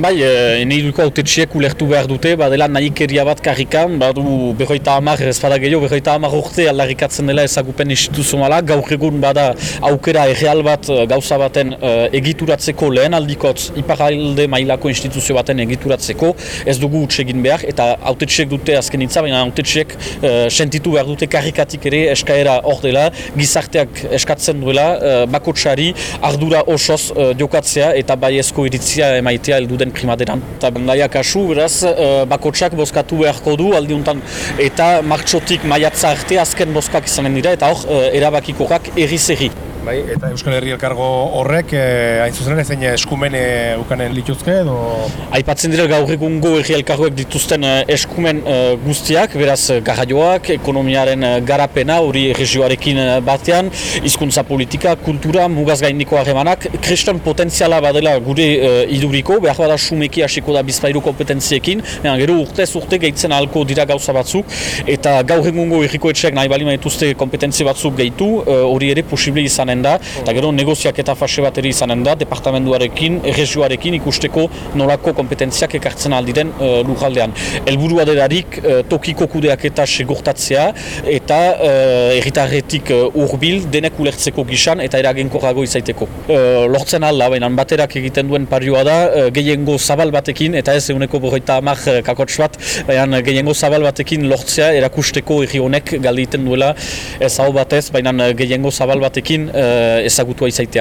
Bai, eneiduko autetxiek ulertu behar dute, badela nahikeria bat karrikan, badu berroita hamar, ez bada gehiago, berroita hamar urte aldarrikatzen dela ezagupen instituzionala, gaur egun bada aukera erreal bat e, gauza baten e, egituratzeko lehen aldikotz, iparalde mailako instituzio baten egituratzeko, ez dugu egin behar, eta autetxiek dute azken itza, baina autetxiek e, sentitu behar dute karrikatik ere eskaera hor dela, gizarteak eskatzen duela, e, bakotsari ardura osoz e, jokatzea eta bai ezko iritzia emaitea elduden primaderan. Eta naia kasu, beraz, uh, bakotsak bozkatu beharko du aldiuntan eta martxotik maiatza arte azken bozkak izanen dira eta hor uh, erabakikoak erri Bai, eta Euskal Herri Elkargo horrek, eh, hain zuzen ere, zein eskumen eh, ukanen lituzke edo? Aipatzen dira gaur egungo Herri Elkargoek dituzten eh, eskumen eh, guztiak, beraz eh, garraioak, ekonomiaren eh, garapena, hori regioarekin batean, hizkuntza politika, kultura, mugaz gaindiko harremanak, kriston potentziala badela gure eh, iduriko, behar bada sumeki hasiko da bizpairu kompetentziekin, Ean, gero urtez urte gehitzen ahalko dira gauza batzuk, eta gaur egungo herriko etxeak nahi bali dituzte kompetentzi batzuk gehitu, eh, hori ere posible izan izanen da, eta gero negoziak eta fase bat ere izanen da, departamentuarekin, erregioarekin ikusteko nolako kompetentziak ekartzen aldiren uh, lujaldean. Elburua derarik uh, tokiko kudeak eta segurtatzea, eta uh, erritarretik uh, urbil denek ulertzeko gisan eta eragenkorrago izaiteko. Uh, lortzen alda, baina baterak egiten duen parioa da, uh, gehiengo zabal batekin, eta ez eguneko borreita amak uh, kakots bat, baina gehiengo zabal batekin lortzea erakusteko erri honek galdeiten duela ez hau batez, baina gehiengo zabal batekin uh, ezagutua izaitea.